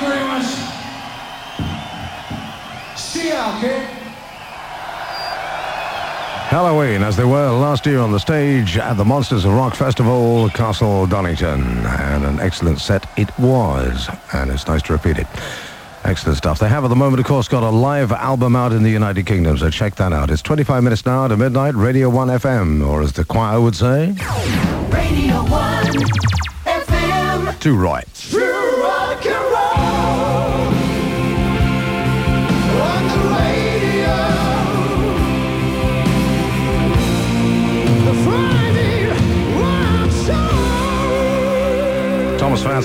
very much. See ya, okay? Helloween, as they were last year on the stage at the Monsters of Rock Festival, Castle Donington. And an excellent set it was, and it's nice to repeat it. Excellent stuff. They have at the moment, of course, got a live album out in the United Kingdom, so check that out. It's 25 minutes now to midnight, Radio 1 FM, or as the choir would say... Radio 1 FM. To right. The